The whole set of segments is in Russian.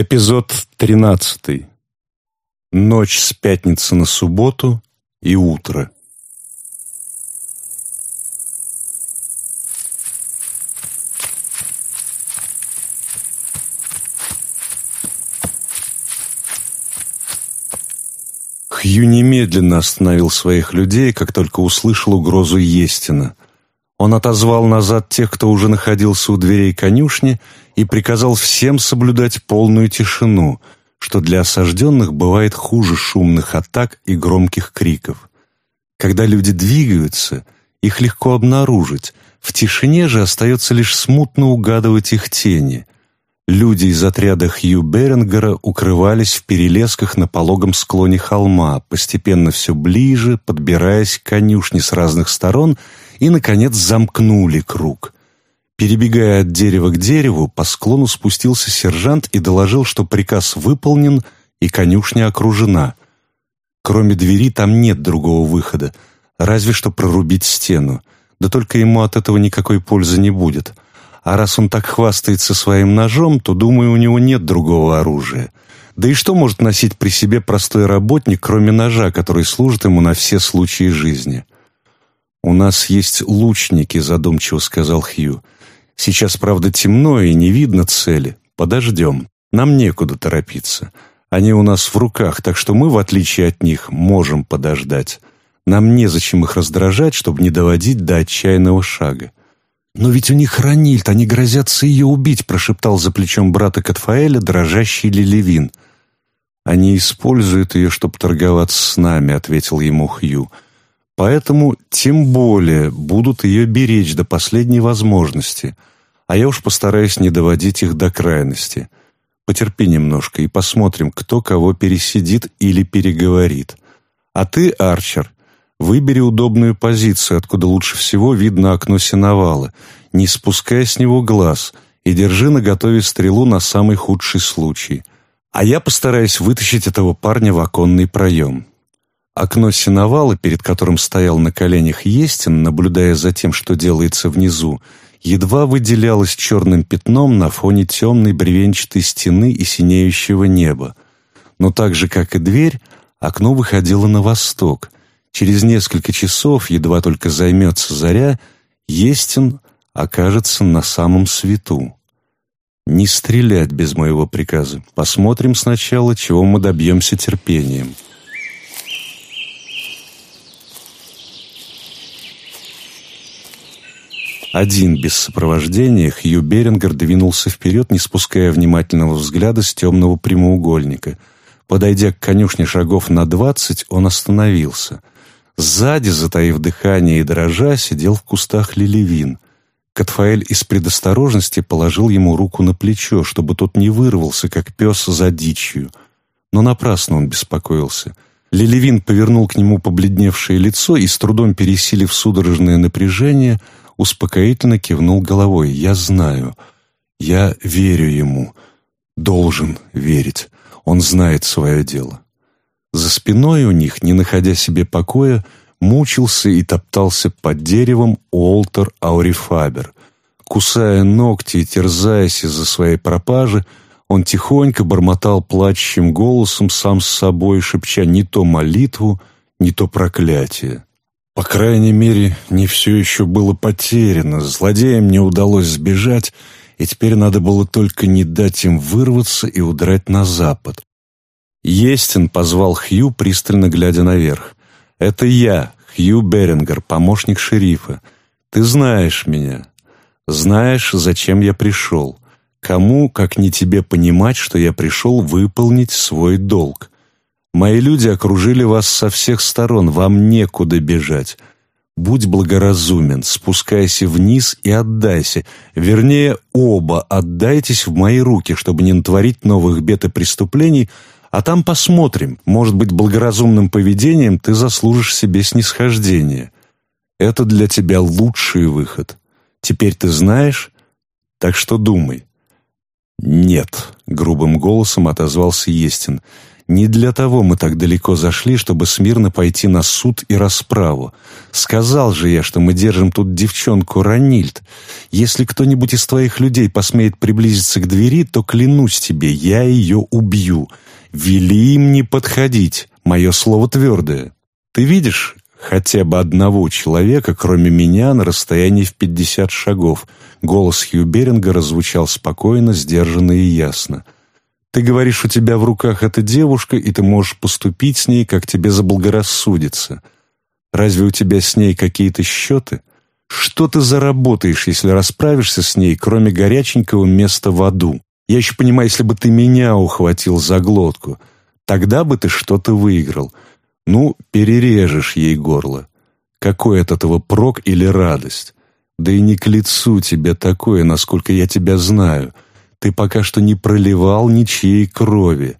Эпизод 13. Ночь с пятницы на субботу и утро. Хью немедленно остановил своих людей, как только услышал угрозу Естина. Он отозвал назад тех, кто уже находился у дверей конюшни, и приказал всем соблюдать полную тишину, что для осажденных бывает хуже шумных атак и громких криков. Когда люди двигаются, их легко обнаружить, в тишине же остается лишь смутно угадывать их тени. Люди из отряда Хью Берингера укрывались в перелесках на пологом склоне холма, постепенно все ближе, подбираясь к конюшне с разных сторон, и, наконец, замкнули круг. Перебегая от дерева к дереву, по склону спустился сержант и доложил, что приказ выполнен и конюшня окружена. Кроме двери там нет другого выхода, разве что прорубить стену. Да только ему от этого никакой пользы не будет. А раз он так хвастается своим ножом, то, думаю, у него нет другого оружия. Да и что может носить при себе простой работник, кроме ножа, который служит ему на все случаи жизни? «У нас есть лучники», — задумчиво сказал Хью. Сейчас, правда, темно и не видно цели. Подождем. Нам некуда торопиться. Они у нас в руках, так что мы, в отличие от них, можем подождать. Нам незачем их раздражать, чтобы не доводить до отчаянного шага. «Но ведь у них Ранильд, они грозятся ее убить», прошептал за плечом брата Катфаэля дрожащий Лилевин. «Они используют ее, чтобы торговаться с нами», — ответил ему Хью. «Поэтому тем более будут ее беречь до последней возможности а я уж постараюсь не доводить их до крайности. Потерпи немножко и посмотрим, кто кого пересидит или переговорит. А ты, Арчер, выбери удобную позицию, откуда лучше всего видно окно сеновала, не спуская с него глаз, и держи наготове стрелу на самый худший случай. А я постараюсь вытащить этого парня в оконный проем. Окно сеновала, перед которым стоял на коленях Естин, наблюдая за тем, что делается внизу, едва выделялась черным пятном на фоне темной бревенчатой стены и синеющего неба. Но так же, как и дверь, окно выходило на восток. Через несколько часов, едва только займется заря, Естин окажется на самом свету. Не стрелять без моего приказа. Посмотрим сначала, чего мы добьемся терпением. Один, без сопровождения, Хью Берингер двинулся вперед, не спуская внимательного взгляда с темного прямоугольника. Подойдя к конюшне шагов на двадцать, он остановился. Сзади, затаив дыхание и дрожа, сидел в кустах лилевин. Катфаэль из предосторожности положил ему руку на плечо, чтобы тот не вырвался, как пес за дичью. Но напрасно он беспокоился. Лилевин повернул к нему побледневшее лицо и, с трудом пересилив судорожное напряжение, успокоительно кивнул головой. «Я знаю. Я верю ему. Должен верить. Он знает свое дело». За спиной у них, не находя себе покоя, мучился и топтался под деревом Уолтер Аурифабер. Кусая ногти и терзаясь из-за своей пропажи, он тихонько бормотал плачущим голосом сам с собой, шепча не то молитву, не то проклятие. По крайней мере, не все еще было потеряно, злодеям не удалось сбежать, и теперь надо было только не дать им вырваться и удрать на запад. Естин позвал Хью, пристально глядя наверх. «Это я, Хью Берингер, помощник шерифа. Ты знаешь меня. Знаешь, зачем я пришел. Кому, как не тебе, понимать, что я пришел выполнить свой долг. Мои люди окружили вас со всех сторон, вам некуда бежать. Будь благоразумен, спускайся вниз и отдайся. Вернее, оба отдайтесь в мои руки, чтобы не натворить новых бед и преступлений, а там посмотрим. Может быть, благоразумным поведением ты заслужишь себе снисхождение. Это для тебя лучший выход. Теперь ты знаешь, так что думай». «Нет», — грубым голосом отозвался Естин, — Не для того мы так далеко зашли, чтобы смирно пойти на суд и расправу. Сказал же я, что мы держим тут девчонку Ранильд. Если кто-нибудь из твоих людей посмеет приблизиться к двери, то, клянусь тебе, я ее убью. Вели им не подходить, мое слово твердое. Ты видишь хотя бы одного человека, кроме меня, на расстоянии в пятьдесят шагов?» Голос Хью Беринга раззвучал спокойно, сдержанно и ясно. «Ты говоришь, у тебя в руках эта девушка, и ты можешь поступить с ней, как тебе заблагорассудится. Разве у тебя с ней какие-то счеты? Что ты заработаешь, если расправишься с ней, кроме горяченького места в аду? Я еще понимаю, если бы ты меня ухватил за глотку, тогда бы ты что-то выиграл. Ну, перережешь ей горло. Какой от этого прок или радость? Да и не к лицу тебе такое, насколько я тебя знаю. Ты пока что не проливал ничьей крови.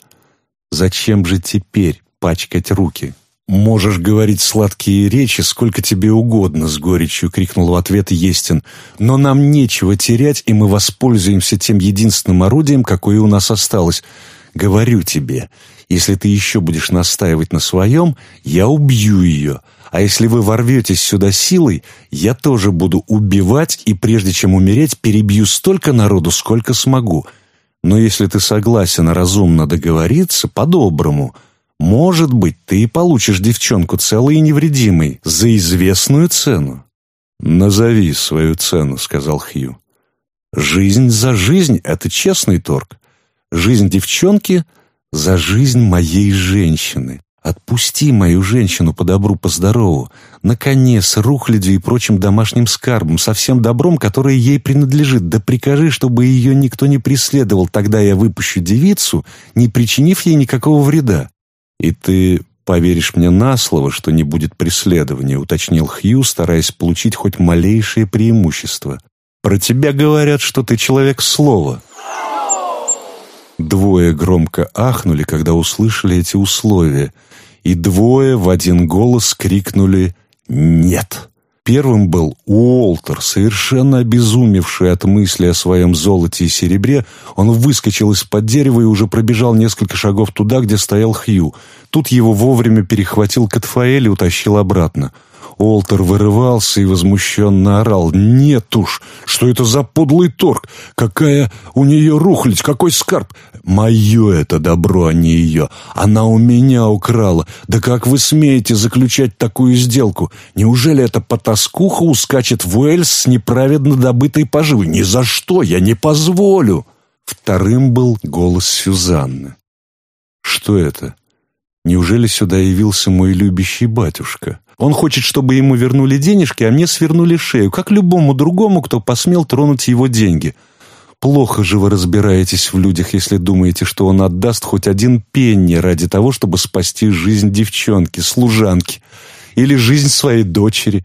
Зачем же теперь пачкать руки? «Можешь говорить сладкие речи, сколько тебе угодно», — с горечью крикнул в ответ Естин. «Но нам нечего терять, и мы воспользуемся тем единственным орудием, какое у нас осталось. Говорю тебе, если ты еще будешь настаивать на своем, я убью ее. А если вы ворветесь сюда силой, я тоже буду убивать, и прежде чем умереть, перебью столько народу, сколько смогу. Но если ты согласен разумно договориться, по-доброму, может быть, ты и получишь девчонку целой и невредимой за известную цену. «Назови свою цену», — сказал Хью. «Жизнь за жизнь — это честный торг. Жизнь девчонки — за жизнь моей женщины. Отпусти мою женщину по добру, по здорову, на коне с рухлядью и прочим домашним скарбом, со всем добром, которое ей принадлежит. Да прикажи, чтобы ее никто не преследовал, тогда я выпущу девицу, не причинив ей никакого вреда. И ты поверишь мне на слово, что не будет преследования, уточнил Хью, стараясь получить хоть малейшее преимущество. Про тебя говорят, что ты человек слова. Двое громко ахнули, когда услышали эти условия, и двое в один голос крикнули «Нет!». Первым был Уолтер, совершенно обезумевший от мысли о своем золоте и серебре. Он выскочил из-под дерева и уже пробежал несколько шагов туда, где стоял Хью. Тут его вовремя перехватил Катфаэль и утащил обратно. Олтер вырывался и возмущенно орал. «Нет уж! Что это за подлый торг? Какая у нее рухлядь? Какой скарб? Мое это добро, а не ее. Она у меня украла. Да как вы смеете заключать такую сделку? Неужели эта потаскуха ускачет в Уэльс с неправедно добытой поживой? Ни за что! Я не позволю!» Вторым был голос Сюзанны. «Что это? Неужели сюда явился мой любящий батюшка?» Он хочет, чтобы ему вернули денежки, а мне свернули шею, как любому другому, кто посмел тронуть его деньги. Плохо же вы разбираетесь в людях, если думаете, что он отдаст хоть один пенни ради того, чтобы спасти жизнь девчонки, служанки или жизнь своей дочери.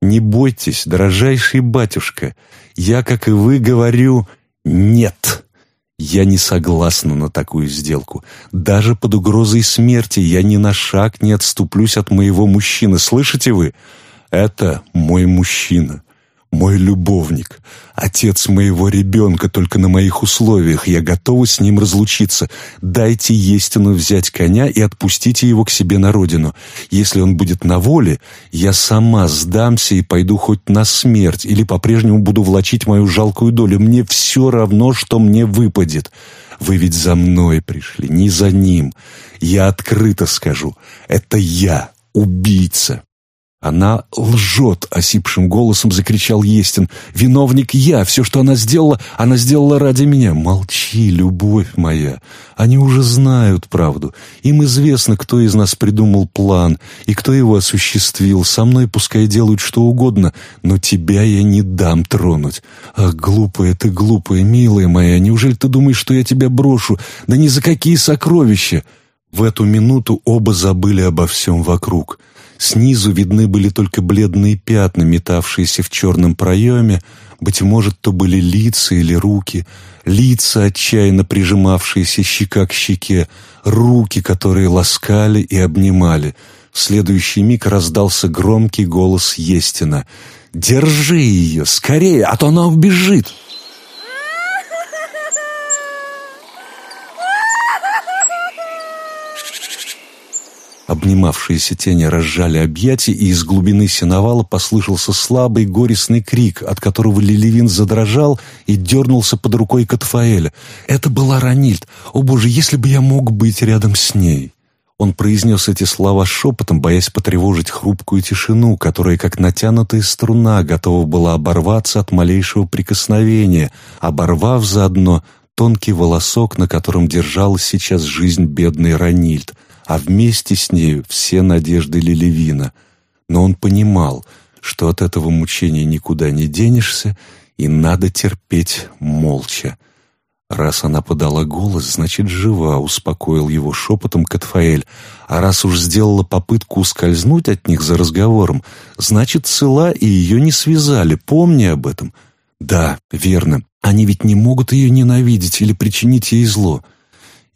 Не бойтесь, дорожайший батюшка, я, как и вы, говорю «нет». Я не согласна на такую сделку. Даже под угрозой смерти я ни на шаг не отступлюсь от моего мужчины. Слышите вы? Это мой мужчина мой любовник, отец моего ребенка только на моих условиях, я готова с ним разлучиться. Дайте Естину взять коня и отпустите его к себе на родину. Если он будет на воле, я сама сдамся и пойду хоть на смерть, или по-прежнему буду влачить мою жалкую долю. Мне все равно, что мне выпадет. Вы ведь за мной пришли, не за ним. Я открыто скажу, это я, убийца. «Она лжет!» — осипшим голосом закричал Естин. «Виновник я! Все, что она сделала, она сделала ради меня!» «Молчи, любовь моя! Они уже знают правду. Им известно, кто из нас придумал план и кто его осуществил. Со мной пускай делают что угодно, но тебя я не дам тронуть. Ах, глупая ты, глупая, милая моя, неужели ты думаешь, что я тебя брошу? Да ни за какие сокровища!» В эту минуту оба забыли обо всем вокруг — Снизу видны были только бледные пятна, метавшиеся в черном проеме. Быть может, то были лица или руки. Лица, отчаянно прижимавшиеся щека к щеке. Руки, которые ласкали и обнимали. В следующий миг раздался громкий голос Естина. «Держи ее! Скорее, а то она убежит!» Обнимавшиеся тени разжали объятия, и из глубины сеновала послышался слабый горестный крик, от которого Лилевин задрожал и дернулся под рукой Катфаэля. Это была Ранильд. О боже, если бы я мог быть рядом с ней! Он произнес эти слова шепотом, боясь потревожить хрупкую тишину, которая, как натянутая струна, готова была оборваться от малейшего прикосновения, оборвав заодно тонкий волосок, на котором держалась сейчас жизнь бедной Ранильд — а вместе с нею все надежды Лилевина. Но он понимал, что от этого мучения никуда не денешься, и надо терпеть молча. «Раз она подала голос, значит, жива», — успокоил его шепотом Катфаэль. «А раз уж сделала попытку ускользнуть от них за разговором, значит, цела и ее не связали. Помни об этом». «Да, верно. Они ведь не могут ее ненавидеть или причинить ей зло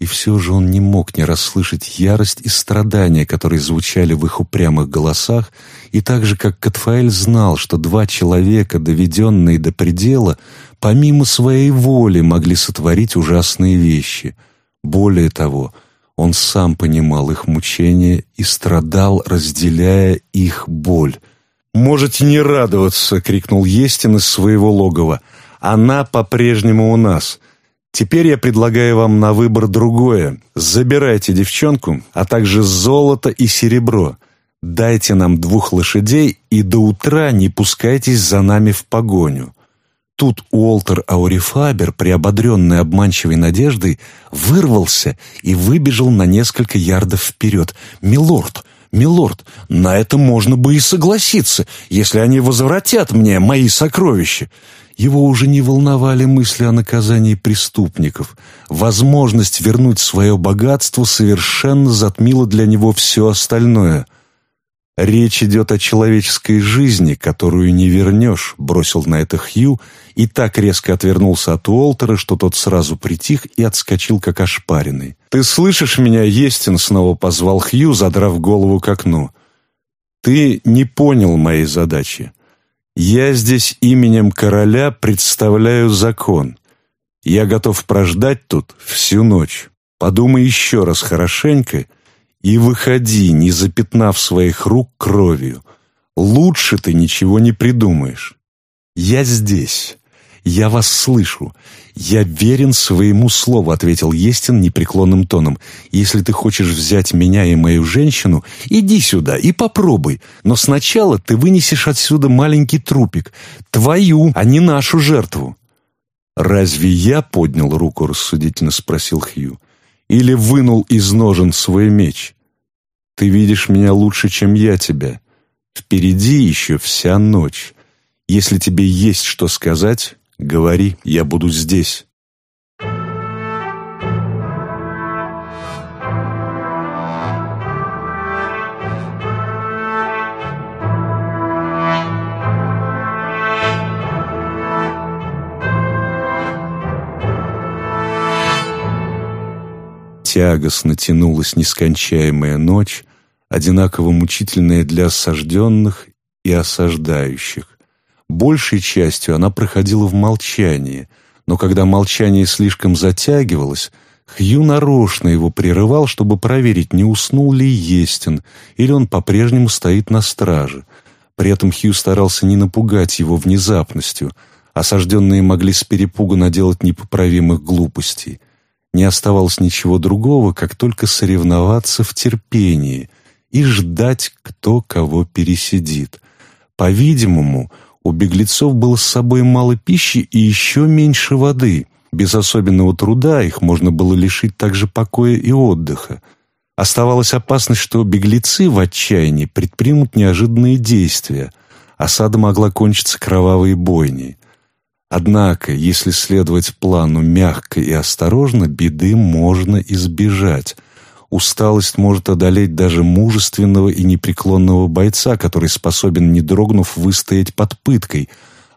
и все же он не мог не расслышать ярость и страдания, которые звучали в их упрямых голосах, и так же, как Катфаэль знал, что два человека, доведенные до предела, помимо своей воли могли сотворить ужасные вещи. Более того, он сам понимал их мучения и страдал, разделяя их боль. «Можете не радоваться!» — крикнул Естин из своего логова. «Она по-прежнему у нас!» Теперь я предлагаю вам на выбор другое. Забирайте девчонку, а также золото и серебро. Дайте нам двух лошадей и до утра не пускайтесь за нами в погоню». Тут Уолтер Аурифабер, приободренный обманчивой надеждой, вырвался и выбежал на несколько ярдов вперед. «Милорд! Милорд! На это можно бы и согласиться, если они возвратят мне мои сокровища. Его уже не волновали мысли о наказании преступников. Возможность вернуть свое богатство совершенно затмила для него все остальное. «Речь идет о человеческой жизни, которую не вернешь», — бросил на это Хью и так резко отвернулся от Уолтера, что тот сразу притих и отскочил, как ошпаренный. «Ты слышишь меня, Естин?» — снова позвал Хью, задрав голову к окну. «Ты не понял моей задачи. Я здесь именем короля представляю закон. Я готов прождать тут всю ночь. Подумай еще раз хорошенько и выходи, не запятнав своих рук кровью. Лучше ты ничего не придумаешь. Я здесь. «Я вас слышу. Я верен своему слову», — ответил Естин непреклонным тоном. «Если ты хочешь взять меня и мою женщину, иди сюда и попробуй. Но сначала ты вынесешь отсюда маленький трупик. Твою, а не нашу жертву». «Разве я поднял руку?» — рассудительно спросил Хью. «Или вынул из ножен свой меч? Ты видишь меня лучше, чем я тебя. Впереди еще вся ночь. Если тебе есть что сказать, Говори, я буду здесь. Тягостно тянулась нескончаемая ночь, одинаково мучительная для осажденных и осаждающих. Большей частью она проходила в молчании, но когда молчание слишком затягивалось, Хью нарочно его прерывал, чтобы проверить, не уснул ли Естин, или он по-прежнему стоит на страже. При этом Хью старался не напугать его внезапностью. Осажденные могли с перепугу наделать непоправимых глупостей. Не оставалось ничего другого, как только соревноваться в терпении и ждать, кто кого пересидит. По-видимому, у беглецов было с собой мало пищи и еще меньше воды. Без особенного труда их можно было лишить также покоя и отдыха. Оставалась опасность, что беглецы в отчаянии предпримут неожиданные действия. Осада могла кончиться кровавой бойней. Однако, если следовать плану мягко и осторожно, беды можно избежать – Усталость может одолеть даже мужественного и непреклонного бойца, который способен, не дрогнув, выстоять под пыткой,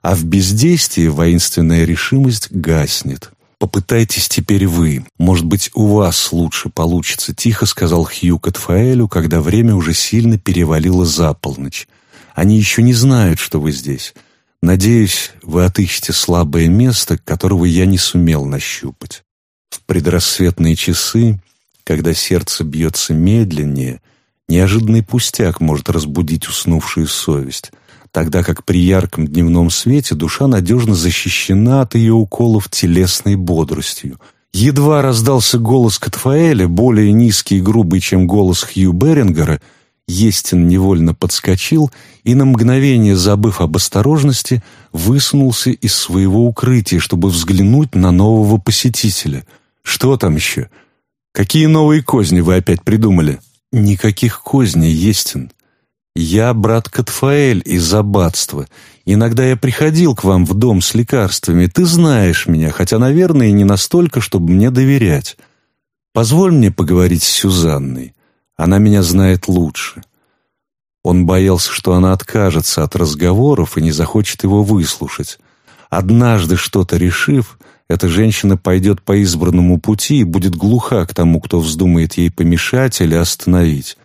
а в бездействии воинственная решимость гаснет. «Попытайтесь теперь вы. Может быть, у вас лучше получится», — тихо сказал Хью Катфаэлю, когда время уже сильно перевалило за полночь. «Они еще не знают, что вы здесь. Надеюсь, вы отыщете слабое место, которого я не сумел нащупать». В предрассветные часы когда сердце бьется медленнее, Неожиданный пустяк может разбудить уснувшую совесть, тогда как при ярком дневном свете душа надежно защищена от ее уколов телесной бодростью. Едва раздался голос Катфаэля, более низкий и грубый, чем голос Хью Берингера, Естин невольно подскочил и, на мгновение забыв об осторожности, высунулся из своего укрытия, чтобы взглянуть на нового посетителя. «Что там еще? Какие новые козни вы опять придумали?» «Никаких козней, Естин. Я брат Катфаэль из аббатства. Иногда я приходил к вам в дом с лекарствами. Ты знаешь меня, хотя, наверное, не настолько, чтобы мне доверять. Позволь мне поговорить с Сюзанной. Она меня знает лучше». Он боялся, что она откажется от разговоров и не захочет его выслушать. Однажды что-то решив, эта женщина пойдет по избранному пути и будет глуха к тому, кто вздумает ей помешать или остановить.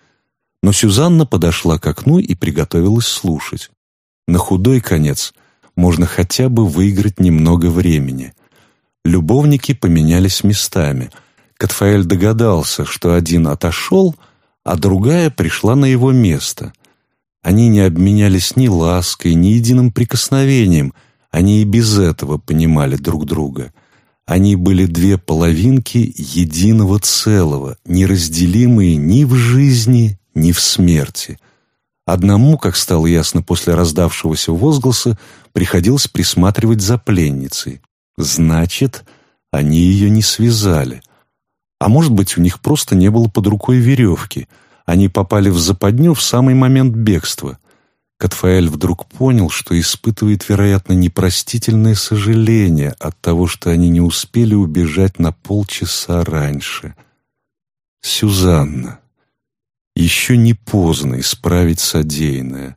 Но Сюзанна подошла к окну и приготовилась слушать. На худой конец можно хотя бы выиграть немного времени. Любовники поменялись местами. Катфаэль догадался, что один отошел, а другая пришла на его место. Они не обменялись ни лаской, ни единым прикосновением — они и без этого понимали друг друга. Они были две половинки единого целого, неразделимые ни в жизни, ни в смерти. Одному, как стало ясно после раздавшегося возгласа, приходилось присматривать за пленницей. Значит, они ее не связали. А может быть, у них просто не было под рукой веревки. Они попали в западню в самый момент бегства. Катфаэль вдруг понял, что испытывает, вероятно, непростительное сожаление от того, что они не успели убежать на полчаса раньше. «Сюзанна, еще не поздно исправить содеянное.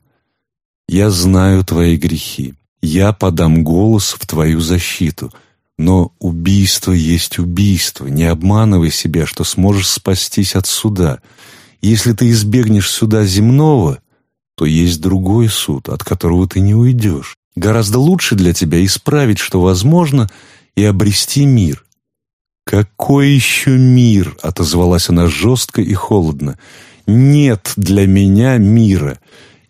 Я знаю твои грехи, я подам голос в твою защиту, но убийство есть убийство, не обманывай себя, что сможешь спастись от суда. Если ты избегнешь суда земного, то есть другой суд, от которого ты не уйдешь. Гораздо лучше для тебя исправить, что возможно, и обрести мир. «Какой еще мир?» — отозвалась она жестко и холодно. «Нет для меня мира.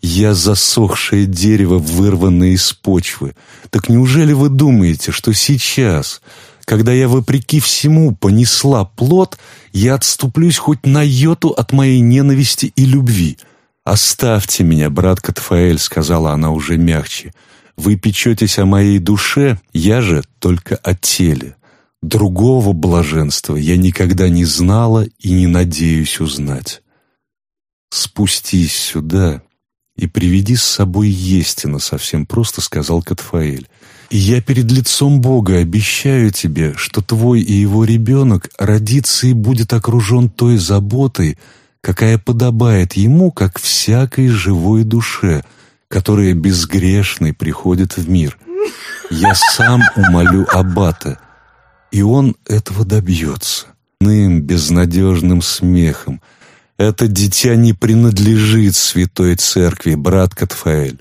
Я засохшее дерево, вырванное из почвы. Так неужели вы думаете, что сейчас, когда я, вопреки всему, понесла плод, я отступлюсь хоть на йоту от моей ненависти и любви?» «Оставьте меня, брат Катфаэль», — сказала она уже мягче. «Вы печетесь о моей душе, я же только о теле. Другого блаженства я никогда не знала и не надеюсь узнать. Спустись сюда и приведи с собой Естина», — совсем просто сказал Катфаэль. «И я перед лицом Бога обещаю тебе, что твой и его ребенок родится и будет окружен той заботой, какая подобает ему, как всякой живой душе, которая безгрешной приходит в мир. Я сам умолю Аббата, и он этого добьется. Ным безнадежным смехом. Это дитя не принадлежит святой церкви, брат Катфаэль.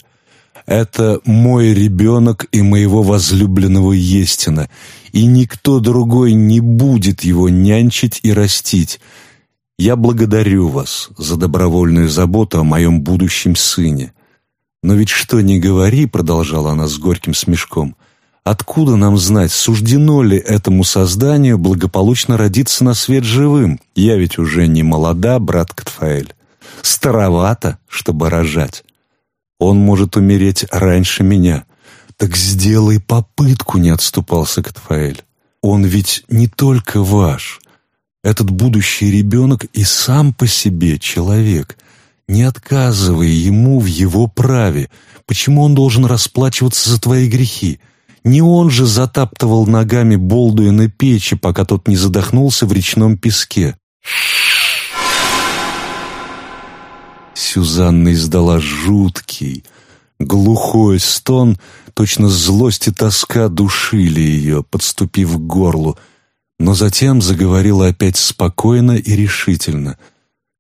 Это мой ребенок и моего возлюбленного Естина, и никто другой не будет его нянчить и растить, я благодарю вас за добровольную заботу о моем будущем сыне. Но ведь что ни говори, продолжала она с горьким смешком, откуда нам знать, суждено ли этому созданию благополучно родиться на свет живым? Я ведь уже не молода, брат Катфаэль. Старовато, чтобы рожать. Он может умереть раньше меня. Так сделай попытку, не отступался Катфаэль. Он ведь не только ваш, этот будущий ребенок и сам по себе человек. Не отказывай ему в его праве. Почему он должен расплачиваться за твои грехи? Не он же затаптывал ногами Болдуина печи, пока тот не задохнулся в речном песке. Сюзанна издала жуткий, глухой стон, точно злость и тоска душили ее, подступив к горлу — но затем заговорила опять спокойно и решительно.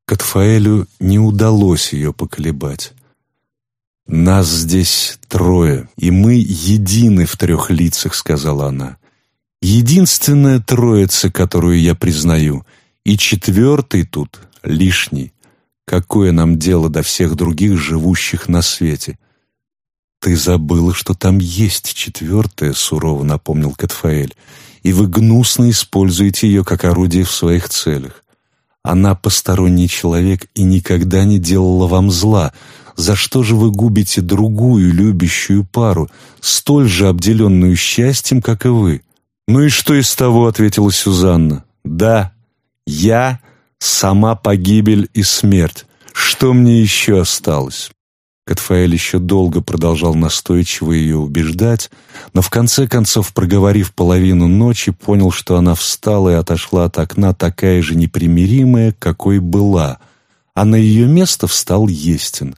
Катфаэлю не удалось ее поколебать. «Нас здесь трое, и мы едины в трех лицах», — сказала она. «Единственная троица, которую я признаю, и четвертый тут лишний. Какое нам дело до всех других, живущих на свете? Ты забыла, что там есть четвертое, сурово напомнил Катфаэль, и вы гнусно используете ее как орудие в своих целях. Она посторонний человек и никогда не делала вам зла. За что же вы губите другую любящую пару, столь же обделенную счастьем, как и вы? «Ну и что из того?» — ответила Сюзанна. «Да, я — сама погибель и смерть. Что мне еще осталось?» Катфаэль еще долго продолжал настойчиво ее убеждать, но в конце концов, проговорив половину ночи, понял, что она встала и отошла от окна такая же непримиримая, какой была, а на ее место встал Естин.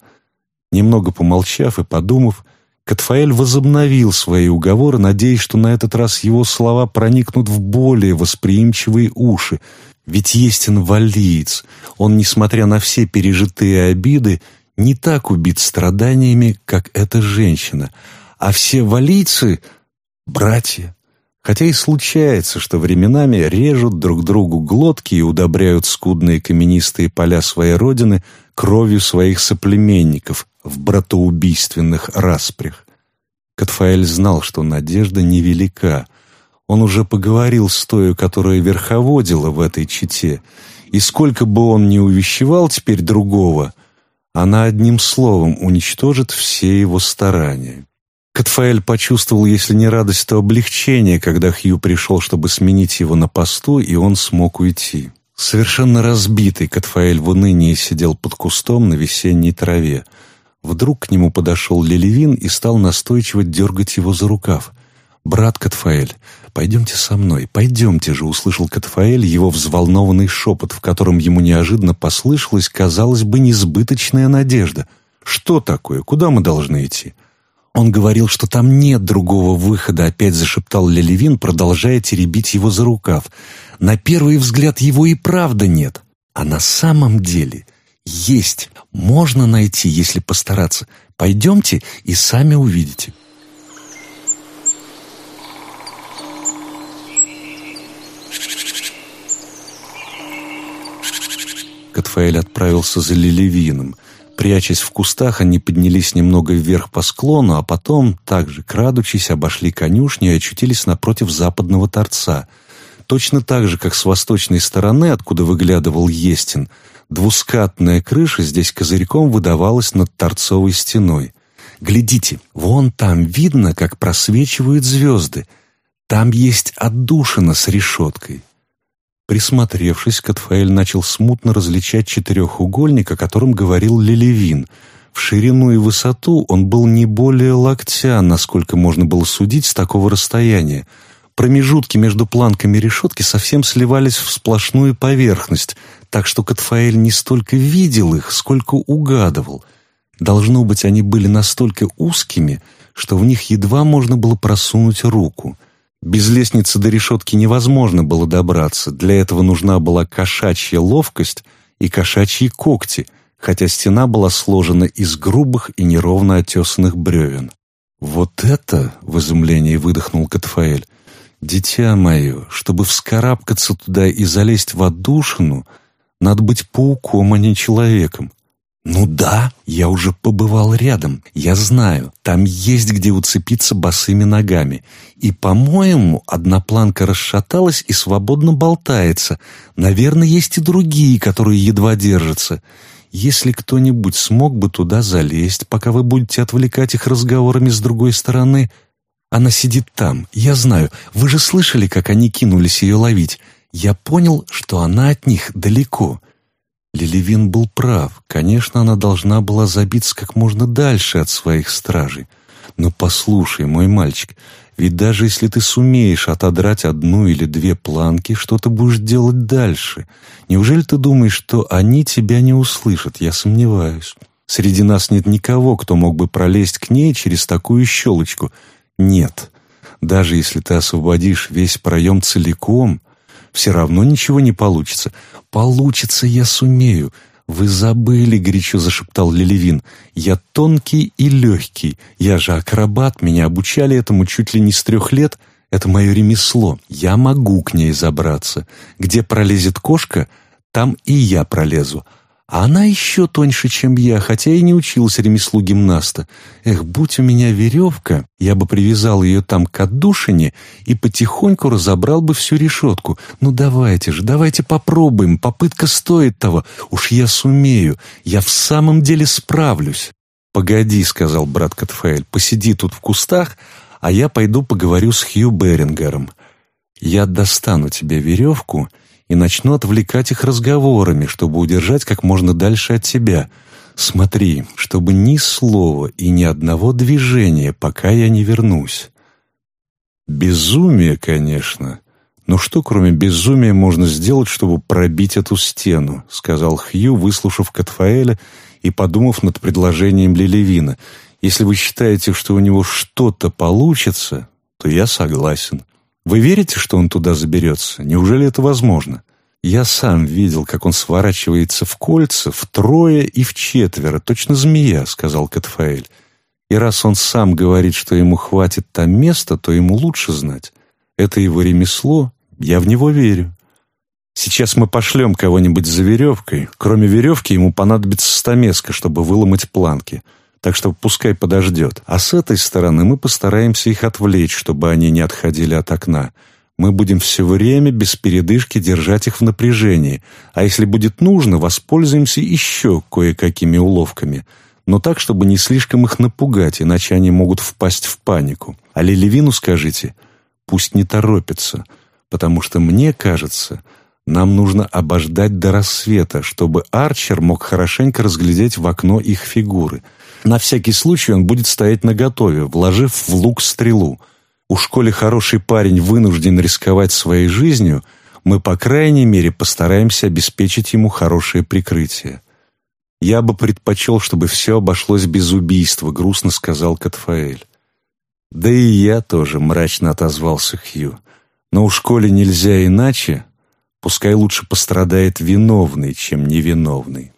Немного помолчав и подумав, Катфаэль возобновил свои уговоры, надеясь, что на этот раз его слова проникнут в более восприимчивые уши. Ведь Естин валиец, он, несмотря на все пережитые обиды, не так убит страданиями, как эта женщина, а все валийцы — братья. Хотя и случается, что временами режут друг другу глотки и удобряют скудные каменистые поля своей родины кровью своих соплеменников, в братоубийственных распрях. Катфаэль знал, что надежда невелика. Он уже поговорил с той, которая верховодила в этой чете, и сколько бы он ни увещевал теперь другого, она одним словом уничтожит все его старания. Катфаэль почувствовал, если не радость, то облегчение, когда Хью пришел, чтобы сменить его на посту, и он смог уйти. Совершенно разбитый Катфаэль в унынии сидел под кустом на весенней траве — Вдруг к нему подошел Лелевин и стал настойчиво дергать его за рукав. «Брат Катфаэль, пойдемте со мной, пойдемте же», — услышал Катфаэль его взволнованный шепот, в котором ему неожиданно послышалась, казалось бы, несбыточная надежда. «Что такое? Куда мы должны идти?» Он говорил, что там нет другого выхода, опять зашептал Лелевин, продолжая теребить его за рукав. На первый взгляд его и правда нет. А на самом деле есть, можно найти, если постараться. Пойдемте и сами увидите. Катфаэль отправился за Лилевином. Прячась в кустах, они поднялись немного вверх по склону, а потом, также крадучись, обошли конюшню и очутились напротив западного торца. Точно так же, как с восточной стороны, откуда выглядывал Естин – Двускатная крыша здесь козырьком выдавалась над торцовой стеной. Глядите, вон там видно, как просвечивают звезды. Там есть отдушина с решеткой. Присмотревшись, Катфаэль начал смутно различать четырехугольник, о котором говорил Лелевин. В ширину и высоту он был не более локтя, насколько можно было судить с такого расстояния. Промежутки между планками решетки совсем сливались в сплошную поверхность, так что Катфаэль не столько видел их, сколько угадывал. Должно быть, они были настолько узкими, что в них едва можно было просунуть руку. Без лестницы до решетки невозможно было добраться, для этого нужна была кошачья ловкость и кошачьи когти, хотя стена была сложена из грубых и неровно отесанных бревен. «Вот это!» — в изумлении выдохнул Катфаэль. «Дитя мое, чтобы вскарабкаться туда и залезть в отдушину, надо быть пауком, а не человеком». «Ну да, я уже побывал рядом, я знаю, там есть где уцепиться босыми ногами. И, по-моему, одна планка расшаталась и свободно болтается. Наверное, есть и другие, которые едва держатся. Если кто-нибудь смог бы туда залезть, пока вы будете отвлекать их разговорами с другой стороны, она сидит там, я знаю. Вы же слышали, как они кинулись ее ловить. Я понял, что она от них далеко». Лилевин был прав. Конечно, она должна была забиться как можно дальше от своих стражей. Но послушай, мой мальчик, ведь даже если ты сумеешь отодрать одну или две планки, что ты будешь делать дальше? Неужели ты думаешь, что они тебя не услышат? Я сомневаюсь. Среди нас нет никого, кто мог бы пролезть к ней через такую щелочку — нет. Даже если ты освободишь весь проем целиком, все равно ничего не получится. Получится я сумею. Вы забыли, горячо зашептал Лелевин. Я тонкий и легкий. Я же акробат, меня обучали этому чуть ли не с трех лет. Это мое ремесло. Я могу к ней забраться. Где пролезет кошка, там и я пролезу. А она еще тоньше, чем я, хотя и не учился ремеслу гимнаста. Эх, будь у меня веревка, я бы привязал ее там к отдушине и потихоньку разобрал бы всю решетку. Ну давайте же, давайте попробуем, попытка стоит того. Уж я сумею, я в самом деле справлюсь. «Погоди», — сказал брат Катфаэль, — «посиди тут в кустах, а я пойду поговорю с Хью Берингером. Я достану тебе веревку и начну отвлекать их разговорами, чтобы удержать как можно дальше от тебя. Смотри, чтобы ни слова и ни одного движения, пока я не вернусь. Безумие, конечно. Но что, кроме безумия, можно сделать, чтобы пробить эту стену, сказал Хью, выслушав Катфаэля и подумав над предложением Лилевина. Если вы считаете, что у него что-то получится, то я согласен. Вы верите, что он туда заберется? Неужели это возможно? Я сам видел, как он сворачивается в кольца втрое и в четверо, точно змея, сказал Катфаэль. И раз он сам говорит, что ему хватит там места, то ему лучше знать. Это его ремесло, я в него верю. Сейчас мы пошлем кого-нибудь за веревкой. Кроме веревки ему понадобится стамеска, чтобы выломать планки так что пускай подождет. А с этой стороны мы постараемся их отвлечь, чтобы они не отходили от окна. Мы будем все время без передышки держать их в напряжении, а если будет нужно, воспользуемся еще кое-какими уловками, но так, чтобы не слишком их напугать, иначе они могут впасть в панику. А Лелевину скажите, пусть не торопится, потому что мне кажется, нам нужно обождать до рассвета, чтобы Арчер мог хорошенько разглядеть в окно их фигуры — на всякий случай он будет стоять наготове, вложив в лук стрелу. Уж коли хороший парень вынужден рисковать своей жизнью, мы, по крайней мере, постараемся обеспечить ему хорошее прикрытие. «Я бы предпочел, чтобы все обошлось без убийства», — грустно сказал Катфаэль. «Да и я тоже», — мрачно отозвался Хью. «Но уж коли нельзя иначе, пускай лучше пострадает виновный, чем невиновный».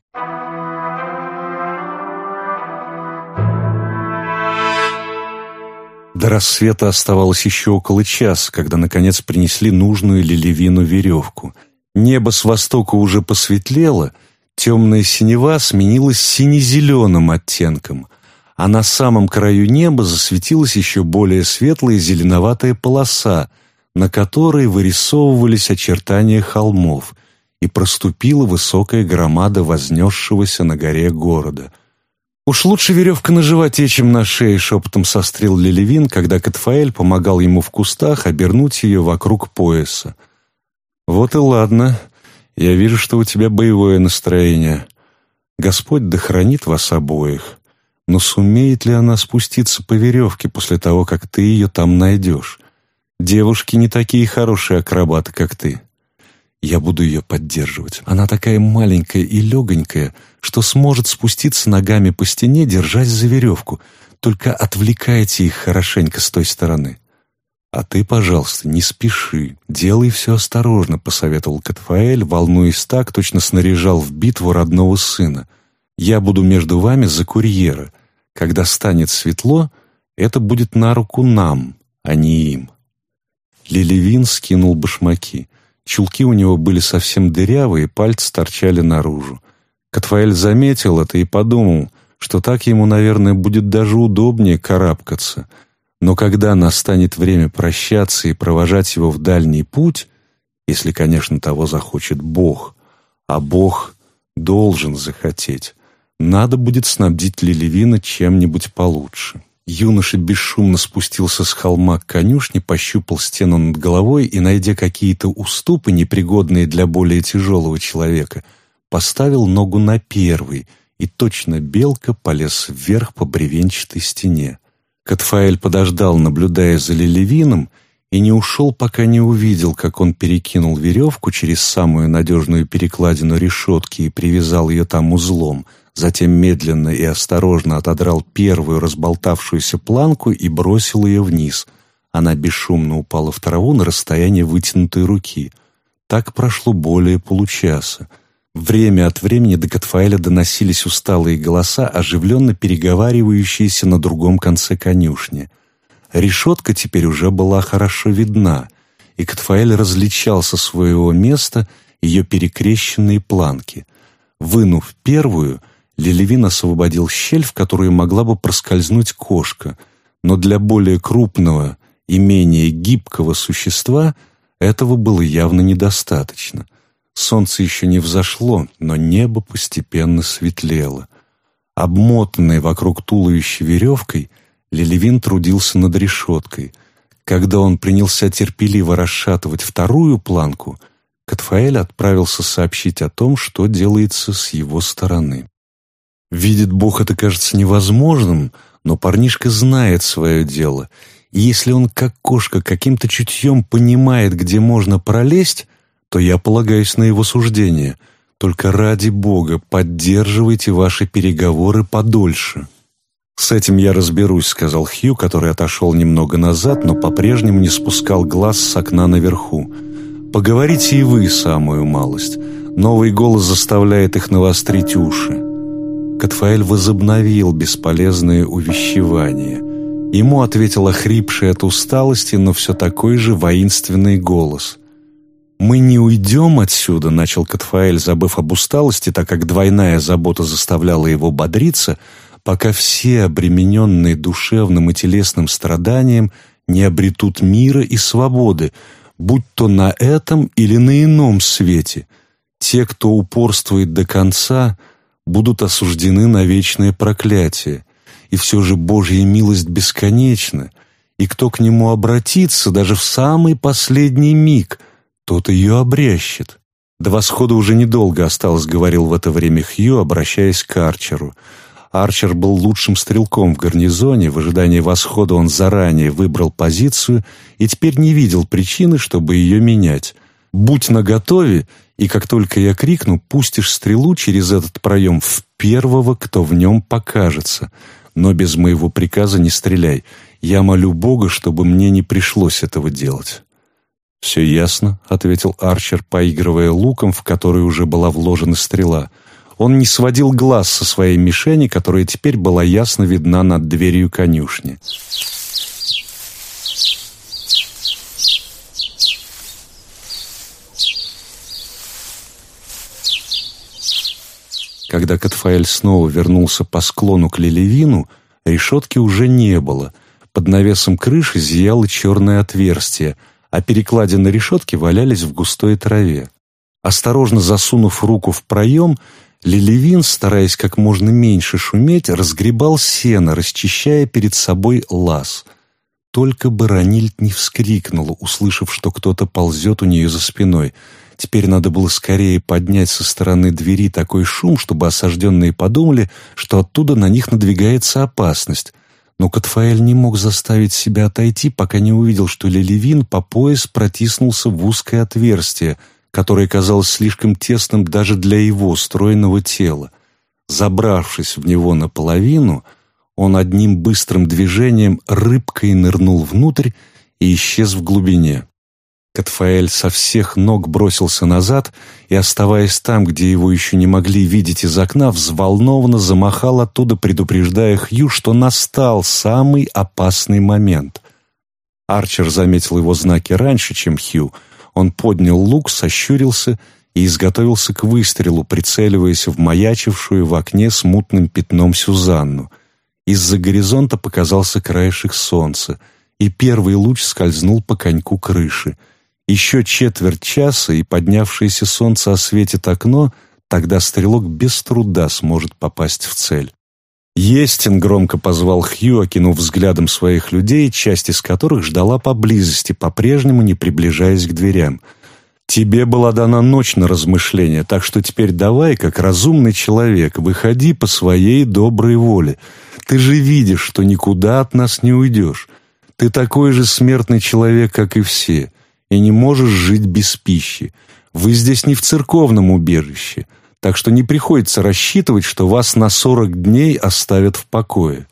До рассвета оставалось еще около часа, когда, наконец, принесли нужную лилевину веревку. Небо с востока уже посветлело, темная синева сменилась сине-зеленым оттенком, а на самом краю неба засветилась еще более светлая зеленоватая полоса, на которой вырисовывались очертания холмов, и проступила высокая громада вознесшегося на горе города — «Уж лучше веревка на животе, чем на шее», — шепотом сострил Лелевин, когда Катфаэль помогал ему в кустах обернуть ее вокруг пояса. «Вот и ладно. Я вижу, что у тебя боевое настроение. Господь да хранит вас обоих. Но сумеет ли она спуститься по веревке после того, как ты ее там найдешь? Девушки не такие хорошие акробаты, как ты». Я буду ее поддерживать. Она такая маленькая и легонькая, что сможет спуститься ногами по стене, держась за веревку. Только отвлекайте их хорошенько с той стороны. «А ты, пожалуйста, не спеши, делай все осторожно», — посоветовал Катфаэль, волнуясь так, точно снаряжал в битву родного сына. «Я буду между вами за курьера. Когда станет светло, это будет на руку нам, а не им». Лилевин скинул башмаки. Чулки у него были совсем дырявые, пальцы торчали наружу. Катфаэль заметил это и подумал, что так ему, наверное, будет даже удобнее карабкаться. Но когда настанет время прощаться и провожать его в дальний путь, если, конечно, того захочет Бог, а Бог должен захотеть, надо будет снабдить Лилевина чем-нибудь получше. Юноша бесшумно спустился с холма к конюшне, пощупал стену над головой и, найдя какие-то уступы, непригодные для более тяжелого человека, поставил ногу на первый, и точно белка полез вверх по бревенчатой стене. Катфаэль подождал, наблюдая за Лелевином, и не ушел, пока не увидел, как он перекинул веревку через самую надежную перекладину решетки и привязал ее там узлом — затем медленно и осторожно отодрал первую разболтавшуюся планку и бросил ее вниз. Она бесшумно упала в траву на расстояние вытянутой руки. Так прошло более получаса. Время от времени до Катфаэля доносились усталые голоса, оживленно переговаривающиеся на другом конце конюшни. Решетка теперь уже была хорошо видна, и Катфаэль различал со своего места ее перекрещенные планки — Вынув первую, Лилевин освободил щель, в которую могла бы проскользнуть кошка, но для более крупного и менее гибкого существа этого было явно недостаточно. Солнце еще не взошло, но небо постепенно светлело. Обмотанный вокруг туловища веревкой, Лилевин трудился над решеткой. Когда он принялся терпеливо расшатывать вторую планку, Катфаэль отправился сообщить о том, что делается с его стороны. Видит Бог, это кажется невозможным, но парнишка знает свое дело, и если он, как кошка, каким-то чутьем понимает, где можно пролезть, то я полагаюсь на его суждение. Только ради Бога поддерживайте ваши переговоры подольше». «С этим я разберусь», — сказал Хью, который отошел немного назад, но по-прежнему не спускал глаз с окна наверху. «Поговорите и вы самую малость. Новый голос заставляет их навострить уши». Катфаэль возобновил бесполезные увещевания. Ему ответил охрипший от усталости, но все такой же воинственный голос. «Мы не уйдем отсюда», — начал Катфаэль, забыв об усталости, так как двойная забота заставляла его бодриться, пока все, обремененные душевным и телесным страданием, не обретут мира и свободы, будь то на этом или на ином свете. Те, кто упорствует до конца, будут осуждены на вечное проклятие. И все же Божья милость бесконечна, и кто к нему обратится даже в самый последний миг — тот ее обрящет. До восхода уже недолго осталось, говорил в это время Хью, обращаясь к Арчеру. Арчер был лучшим стрелком в гарнизоне, в ожидании восхода он заранее выбрал позицию и теперь не видел причины, чтобы ее менять. «Будь наготове, и как только я крикну, пустишь стрелу через этот проем в первого, кто в нем покажется. Но без моего приказа не стреляй. Я молю Бога, чтобы мне не пришлось этого делать». «Все ясно», — ответил Арчер, поигрывая луком, в который уже была вложена стрела. Он не сводил глаз со своей мишени, которая теперь была ясно видна над дверью конюшни. Когда Катфаэль снова вернулся по склону к Лелевину, решетки уже не было. Под навесом крыши зияло черное отверстие — а перекладины решетки валялись в густой траве. Осторожно засунув руку в проем, Лилевин, стараясь как можно меньше шуметь, разгребал сено, расчищая перед собой лаз. Только бы Ранильд не вскрикнула, услышав, что кто-то ползет у нее за спиной. Теперь надо было скорее поднять со стороны двери такой шум, чтобы осажденные подумали, что оттуда на них надвигается опасность. Но Катфаэль не мог заставить себя отойти, пока не увидел, что Лелевин по пояс протиснулся в узкое отверстие, которое казалось слишком тесным даже для его стройного тела. Забравшись в него наполовину, он одним быстрым движением рыбкой нырнул внутрь и исчез в глубине. Катфаэль со всех ног бросился назад и, оставаясь там, где его еще не могли видеть из окна, взволнованно замахал оттуда, предупреждая Хью, что настал самый опасный момент. Арчер заметил его знаки раньше, чем Хью. Он поднял лук, сощурился и изготовился к выстрелу, прицеливаясь в маячившую в окне смутным пятном Сюзанну. Из-за горизонта показался краешек солнца, и первый луч скользнул по коньку крыши — еще четверть часа, и поднявшееся солнце осветит окно, тогда стрелок без труда сможет попасть в цель. Естин громко позвал Хью, окинув взглядом своих людей, часть из которых ждала поблизости, по-прежнему не приближаясь к дверям. «Тебе была дана ночь на размышление, так что теперь давай, как разумный человек, выходи по своей доброй воле. Ты же видишь, что никуда от нас не уйдешь. Ты такой же смертный человек, как и все и не можешь жить без пищи. Вы здесь не в церковном убежище, так что не приходится рассчитывать, что вас на сорок дней оставят в покое.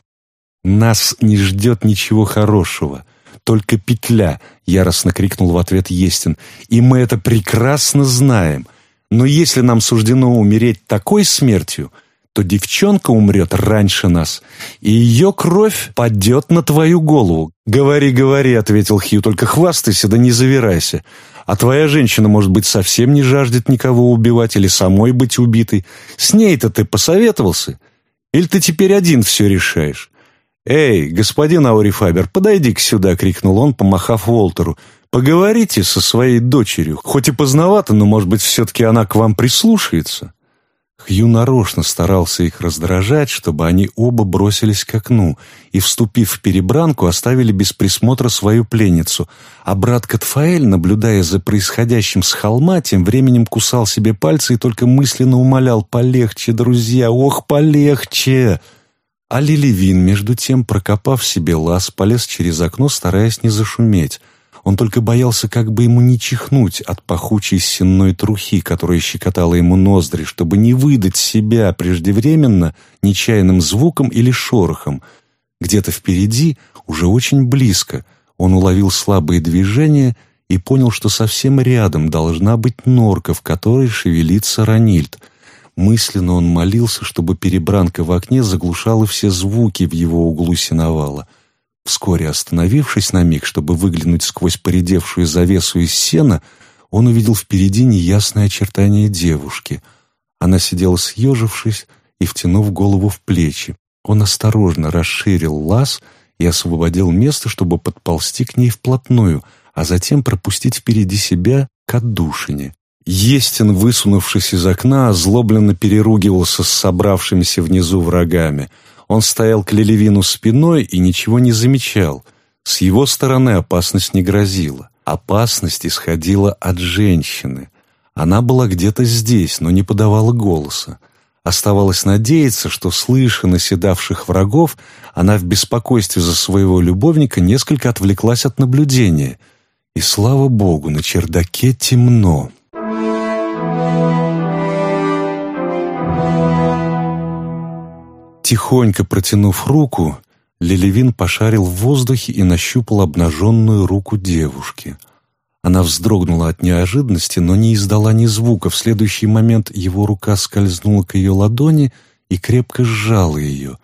Нас не ждет ничего хорошего, только петля, яростно крикнул в ответ Естин, и мы это прекрасно знаем. Но если нам суждено умереть такой смертью, то девчонка умрет раньше нас, и ее кровь падет на твою голову. «Говори, говори», — ответил Хью, — «только хвастайся, да не завирайся. А твоя женщина, может быть, совсем не жаждет никого убивать или самой быть убитой. С ней-то ты посоветовался? Или ты теперь один все решаешь? «Эй, господин Аурифабер, подойди-ка сюда!» — крикнул он, помахав Уолтеру. «Поговорите со своей дочерью. Хоть и поздновато, но, может быть, все-таки она к вам прислушается». Хью нарочно старался их раздражать, чтобы они оба бросились к окну и, вступив в перебранку, оставили без присмотра свою пленницу, а брат Катфаэль, наблюдая за происходящим с холма, тем временем кусал себе пальцы и только мысленно умолял «Полегче, друзья, ох, полегче!» А Лилевин, между тем, прокопав себе лаз, полез через окно, стараясь не зашуметь — он только боялся, как бы ему не чихнуть от пахучей сенной трухи, которая щекотала ему ноздри, чтобы не выдать себя преждевременно нечаянным звуком или шорохом. Где-то впереди, уже очень близко, он уловил слабые движения и понял, что совсем рядом должна быть норка, в которой шевелится Ранильд. Мысленно он молился, чтобы перебранка в окне заглушала все звуки в его углу сеновала — Вскоре остановившись на миг, чтобы выглянуть сквозь поредевшую завесу из сена, он увидел впереди неясное очертание девушки. Она сидела съежившись и втянув голову в плечи. Он осторожно расширил лаз и освободил место, чтобы подползти к ней вплотную, а затем пропустить впереди себя к отдушине. Естин, высунувшись из окна, озлобленно переругивался с собравшимися внизу врагами — он стоял к Лелевину спиной и ничего не замечал. С его стороны опасность не грозила. Опасность исходила от женщины. Она была где-то здесь, но не подавала голоса. Оставалось надеяться, что, слыша наседавших врагов, она в беспокойстве за своего любовника несколько отвлеклась от наблюдения. И, слава богу, на чердаке темно. Тихонько протянув руку, Лелевин пошарил в воздухе и нащупал обнаженную руку девушки. Она вздрогнула от неожиданности, но не издала ни звука. В следующий момент его рука скользнула к ее ладони и крепко сжала ее.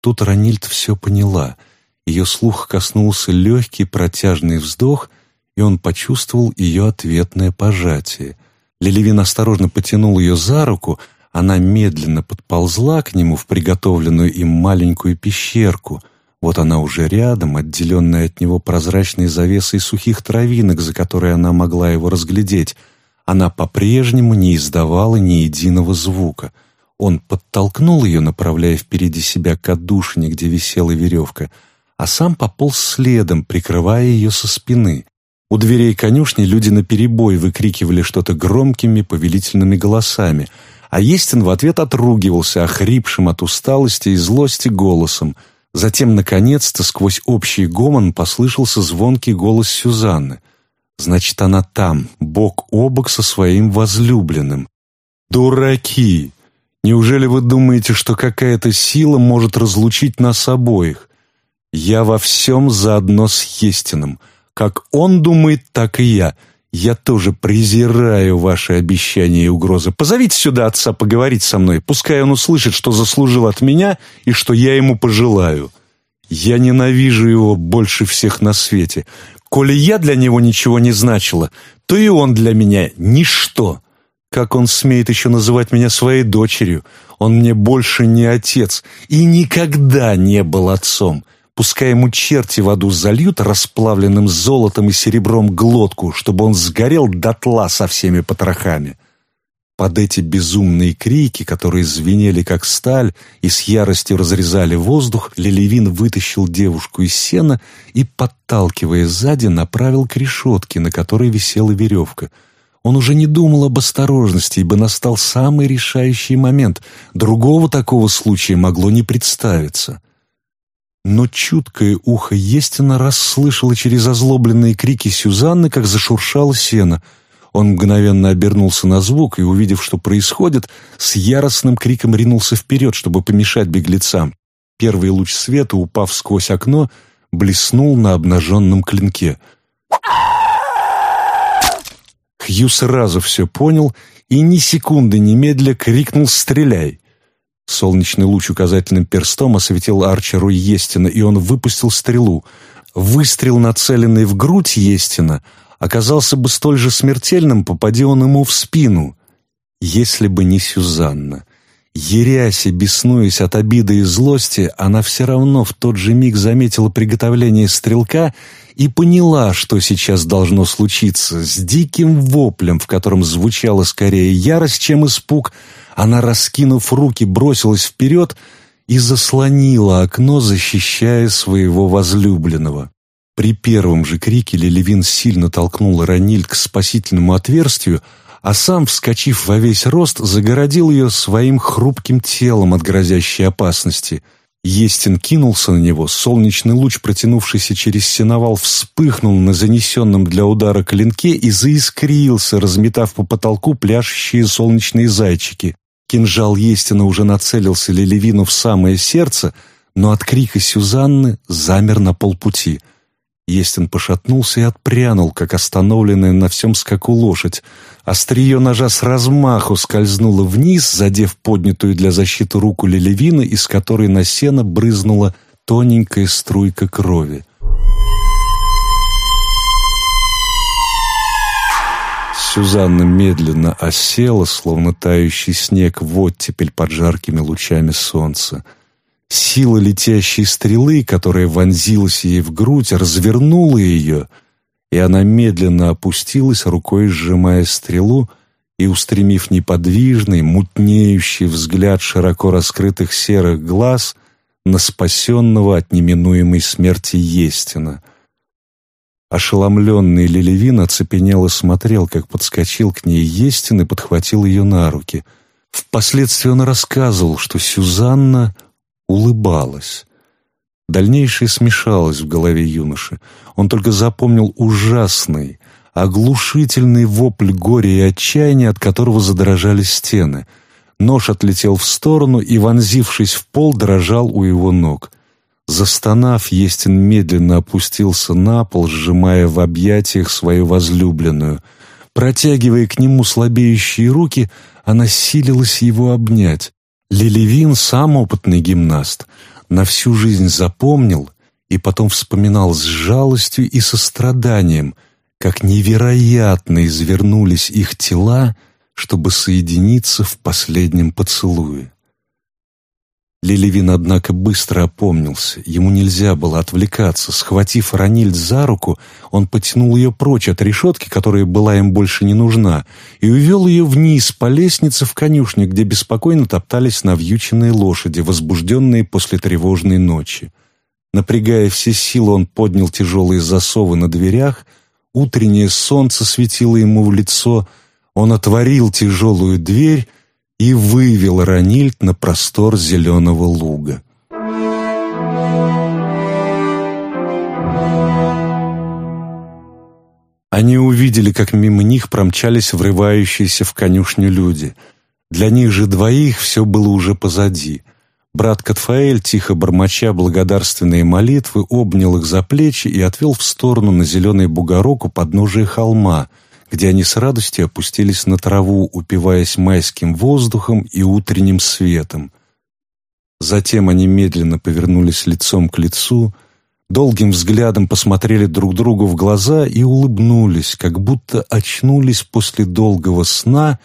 Тут Ранильд все поняла. Ее слух коснулся легкий протяжный вздох, и он почувствовал ее ответное пожатие. Лелевин осторожно потянул ее за руку — она медленно подползла к нему в приготовленную им маленькую пещерку. Вот она уже рядом, отделенная от него прозрачной завесой сухих травинок, за которой она могла его разглядеть. Она по-прежнему не издавала ни единого звука. Он подтолкнул ее, направляя впереди себя к отдушине, где висела веревка, а сам пополз следом, прикрывая ее со спины. У дверей конюшни люди наперебой выкрикивали что-то громкими повелительными голосами — а Естин в ответ отругивался охрипшим от усталости и злости голосом. Затем, наконец-то, сквозь общий гомон послышался звонкий голос Сюзанны. «Значит, она там, бок о бок со своим возлюбленным». «Дураки! Неужели вы думаете, что какая-то сила может разлучить нас обоих? Я во всем заодно с Естиным. Как он думает, так и я». Я тоже презираю ваши обещания и угрозы. Позовите сюда отца поговорить со мной. Пускай он услышит, что заслужил от меня и что я ему пожелаю. Я ненавижу его больше всех на свете. Коли я для него ничего не значила, то и он для меня ничто. Как он смеет еще называть меня своей дочерью? Он мне больше не отец и никогда не был отцом. Пускай ему черти в аду зальют расплавленным золотом и серебром глотку, чтобы он сгорел дотла со всеми потрохами. Под эти безумные крики, которые звенели как сталь и с яростью разрезали воздух, Лелевин вытащил девушку из сена и, подталкивая сзади, направил к решетке, на которой висела веревка. Он уже не думал об осторожности, ибо настал самый решающий момент. Другого такого случая могло не представиться. Но чуткое ухо Естина расслышало через озлобленные крики Сюзанны, как зашуршало сено. Он мгновенно обернулся на звук и, увидев, что происходит, с яростным криком ринулся вперед, чтобы помешать беглецам. Первый луч света, упав сквозь окно, блеснул на обнаженном клинке. Хью сразу все понял и ни секунды немедля крикнул «Стреляй!». Солнечный луч указательным перстом осветил Арчеру Естина, и он выпустил стрелу. Выстрел, нацеленный в грудь Естина, оказался бы столь же смертельным, попади он ему в спину, если бы не Сюзанна. Ерясь и беснуясь от обиды и злости, она все равно в тот же миг заметила приготовление стрелка и поняла, что сейчас должно случиться. С диким воплем, в котором звучала скорее ярость, чем испуг, она, раскинув руки, бросилась вперед и заслонила окно, защищая своего возлюбленного. При первом же крике Лелевин сильно толкнул Раниль к спасительному отверстию, а сам, вскочив во весь рост, загородил ее своим хрупким телом от грозящей опасности. Естин кинулся на него, солнечный луч, протянувшийся через сеновал, вспыхнул на занесенном для удара клинке и заискрился, разметав по потолку пляшущие солнечные зайчики. Кинжал Естина уже нацелился Лелевину в самое сердце, но от крика Сюзанны замер на полпути — Естин пошатнулся и отпрянул, как остановленная на всем скаку лошадь. Острие ножа с размаху скользнуло вниз, задев поднятую для защиты руку Лелевина, из которой на сено брызнула тоненькая струйка крови. Сюзанна медленно осела, словно тающий снег в оттепель под жаркими лучами солнца. Сила летящей стрелы, которая вонзилась ей в грудь, развернула ее, и она медленно опустилась, рукой сжимая стрелу и устремив неподвижный, мутнеющий взгляд широко раскрытых серых глаз на спасенного от неминуемой смерти Естина. Ошеломленный Лелевин оцепенело смотрел, как подскочил к ней Естин и подхватил ее на руки. Впоследствии он рассказывал, что Сюзанна — улыбалась. Дальнейшее смешалось в голове юноши. Он только запомнил ужасный, оглушительный вопль горя и отчаяния, от которого задрожали стены. Нож отлетел в сторону и, вонзившись в пол, дрожал у его ног. Застонав, Естин медленно опустился на пол, сжимая в объятиях свою возлюбленную. Протягивая к нему слабеющие руки, она силилась его обнять. Лилевин, сам опытный гимнаст, на всю жизнь запомнил и потом вспоминал с жалостью и состраданием, как невероятно извернулись их тела, чтобы соединиться в последнем поцелуе. Лилевин, однако, быстро опомнился. Ему нельзя было отвлекаться. Схватив Ранильд за руку, он потянул ее прочь от решетки, которая была им больше не нужна, и увел ее вниз по лестнице в конюшню, где беспокойно топтались навьюченные лошади, возбужденные после тревожной ночи. Напрягая все силы, он поднял тяжелые засовы на дверях, утреннее солнце светило ему в лицо, он отворил тяжелую дверь и вывел Ранильд на простор зеленого луга. Они увидели, как мимо них промчались врывающиеся в конюшню люди. Для них же двоих все было уже позади. Брат Катфаэль, тихо бормоча благодарственные молитвы, обнял их за плечи и отвел в сторону на зеленый бугорок у подножия холма — где они с радостью опустились на траву, упиваясь майским воздухом и утренним светом. Затем они медленно повернулись лицом к лицу, долгим взглядом посмотрели друг другу в глаза и улыбнулись, как будто очнулись после долгого сна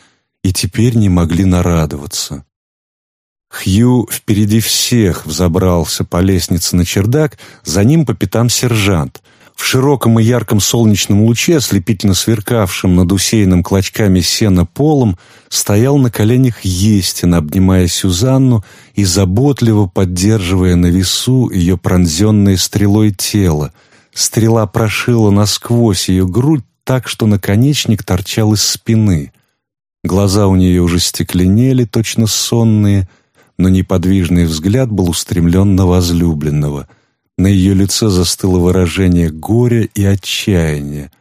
и теперь не могли нарадоваться. Хью впереди всех взобрался по лестнице на чердак, за ним по пятам сержант. В широком и ярком солнечном луче, ослепительно сверкавшем над усеянным клочками сена полом, стоял на коленях Естин, обнимая Сюзанну и заботливо поддерживая на весу ее пронзенное стрелой тело. Стрела прошила насквозь ее грудь так, что наконечник торчал из спины. Глаза у нее уже стекленели, точно сонные, но неподвижный взгляд был устремлен на возлюбленного — на ее лице застыло выражение горя и отчаяния.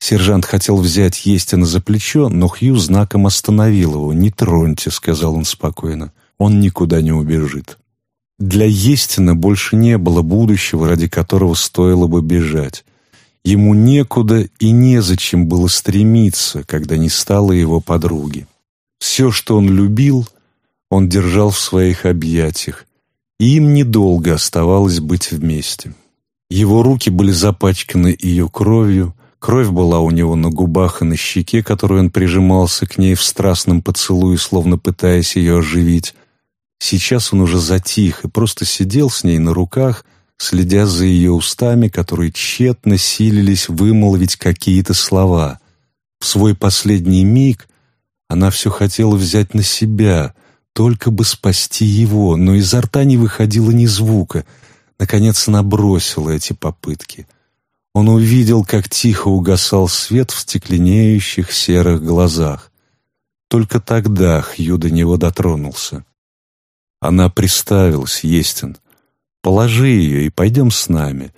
Сержант хотел взять Естина за плечо, но Хью знаком остановил его. «Не троньте», — сказал он спокойно. «Он никуда не убежит». Для Естина больше не было будущего, ради которого стоило бы бежать. Ему некуда и незачем было стремиться, когда не стало его подруги. Все, что он любил, он держал в своих объятиях, им недолго оставалось быть вместе. Его руки были запачканы ее кровью, Кровь была у него на губах и на щеке, которой он прижимался к ней в страстном поцелуе, словно пытаясь ее оживить. Сейчас он уже затих и просто сидел с ней на руках, следя за ее устами, которые тщетно силились вымолвить какие-то слова. В свой последний миг она все хотела взять на себя, только бы спасти его, но изо рта не выходило ни звука. Наконец она бросила эти попытки — он увидел, как тихо угасал свет в стекленеющих серых глазах. Только тогда Хью до него дотронулся. Она приставилась, Естин. Положи ее и пойдем с нами.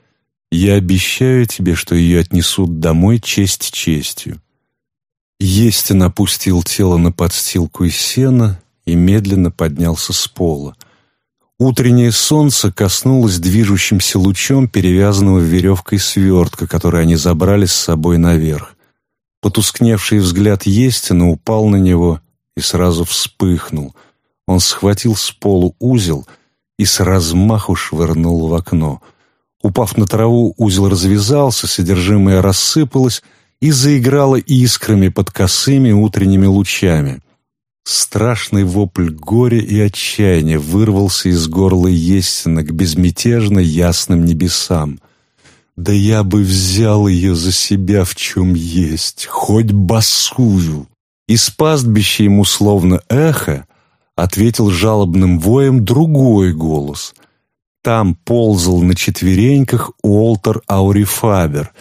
Я обещаю тебе, что ее отнесут домой честь честью. Естин опустил тело на подстилку из сена и медленно поднялся с пола. Утреннее солнце коснулось движущимся лучом перевязанного веревкой свертка, который они забрали с собой наверх. Потускневший взгляд Естина упал на него и сразу вспыхнул. Он схватил с полу узел и с размаху швырнул в окно. Упав на траву, узел развязался, содержимое рассыпалось и заиграло искрами под косыми утренними лучами — Страшный вопль горя и отчаяния вырвался из горла Естина к безмятежно ясным небесам. «Да я бы взял ее за себя в чем есть, хоть басую!» Из пастбища ему словно эхо ответил жалобным воем другой голос. Там ползал на четвереньках Уолтер Аурифабер,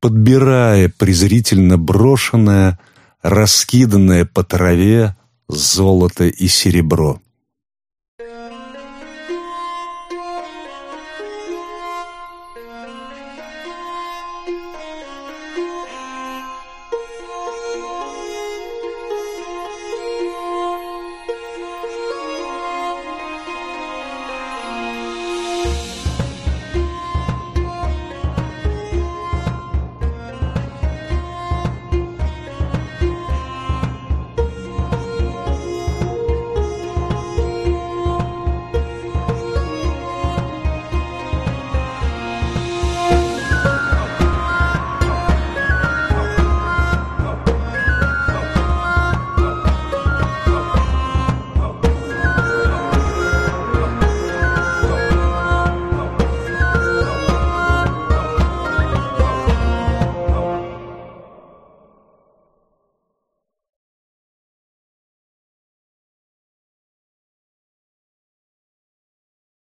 подбирая презрительно брошенное, раскиданное по траве золото и серебро.